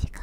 羊